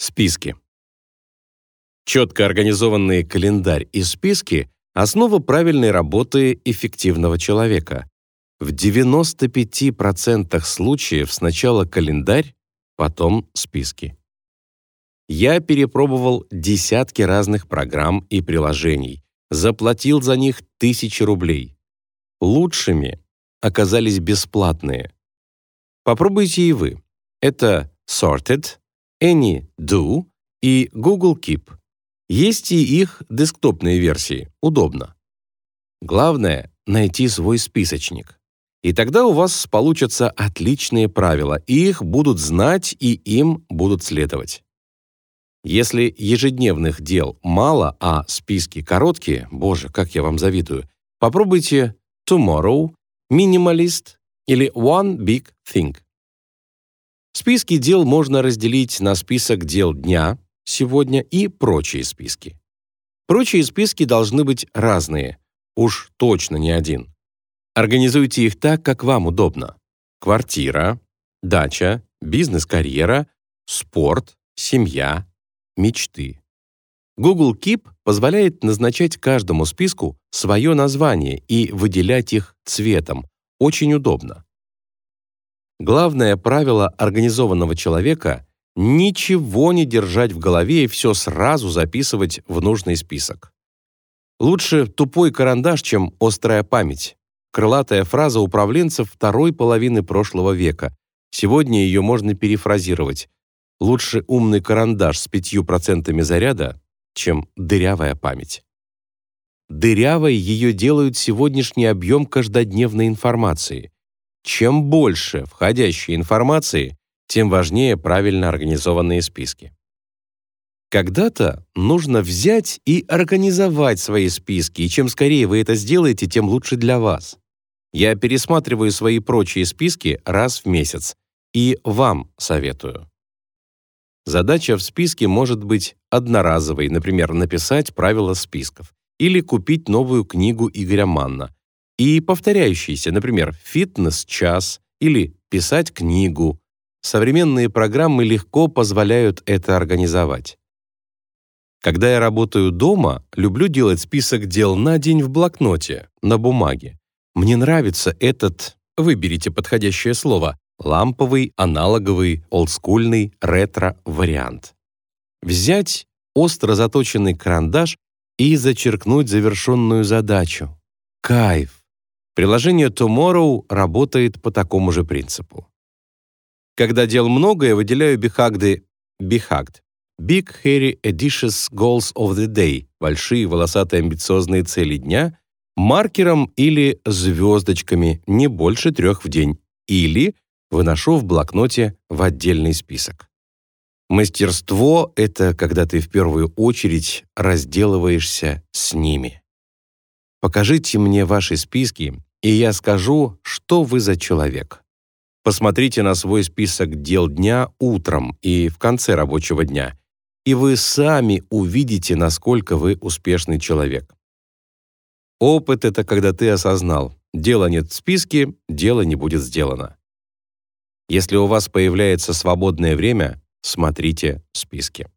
Списки. Четко организованный календарь и списки – основа правильной работы эффективного человека. В 95% случаев сначала календарь, потом списки. Я перепробовал десятки разных программ и приложений, заплатил за них тысячи рублей. Лучшими оказались бесплатные. Попробуйте и вы. Это Sorted, AnyDo и Google Keep. Есть и их десктопные версии, удобно. Главное — найти свой списочник. И тогда у вас получатся отличные правила, и их будут знать, и им будут следовать. Если ежедневных дел мало, а списки короткие, боже, как я вам завидую, попробуйте Tomorrow, Minimalist или One Big Thing. Списки дел можно разделить на список дел дня, сегодня и прочие списки. Прочие списки должны быть разные, уж точно не один. Организуйте их так, как вам удобно. Квартира, дача, бизнес-карьера, спорт, семья, мечты. Google Keep позволяет назначать каждому списку свое название и выделять их цветом. Очень удобно. Главное правило организованного человека — ничего не держать в голове и все сразу записывать в нужный список. Лучше тупой карандаш, чем острая память. Крылатая фраза управленцев второй половины прошлого века. Сегодня ее можно перефразировать. Лучше умный карандаш с пятью процентами заряда, чем дырявая память. Дырявой ее делают сегодняшний объем каждодневной информации. Чем больше входящей информации, тем важнее правильно организованные списки. Когда-то нужно взять и организовать свои списки, и чем скорее вы это сделаете, тем лучше для вас. Я пересматриваю свои прочие списки раз в месяц, и вам советую. Задача в списке может быть одноразовой, например, написать правила списков, или купить новую книгу Игоря Манна, и повторяющиеся, например, фитнес-час или писать книгу. Современные программы легко позволяют это организовать. Когда я работаю дома, люблю делать список дел на день в блокноте, на бумаге. Мне нравится этот, выберите подходящее слово, ламповый, аналоговый, олдскульный, ретро-вариант. Взять остро заточенный карандаш и зачеркнуть завершенную задачу. Кайф! Приложение Tomorrow работает по такому же принципу. Когда дел много, я выделяю бихагды бихагд. Big Hairy Audacious Goals of the Day – большие волосатые амбициозные цели дня – маркером или звездочками не больше трех в день или выношу в блокноте в отдельный список. Мастерство — это когда ты в первую очередь разделываешься с ними. Покажите мне ваши списки, и я скажу, что вы за человек. Посмотрите на свой список дел дня утром и в конце рабочего дня, и вы сами увидите, насколько вы успешный человек. Опыт — это когда ты осознал, дела нет в списке, дело не будет сделано. Если у вас появляется свободное время, смотрите списки.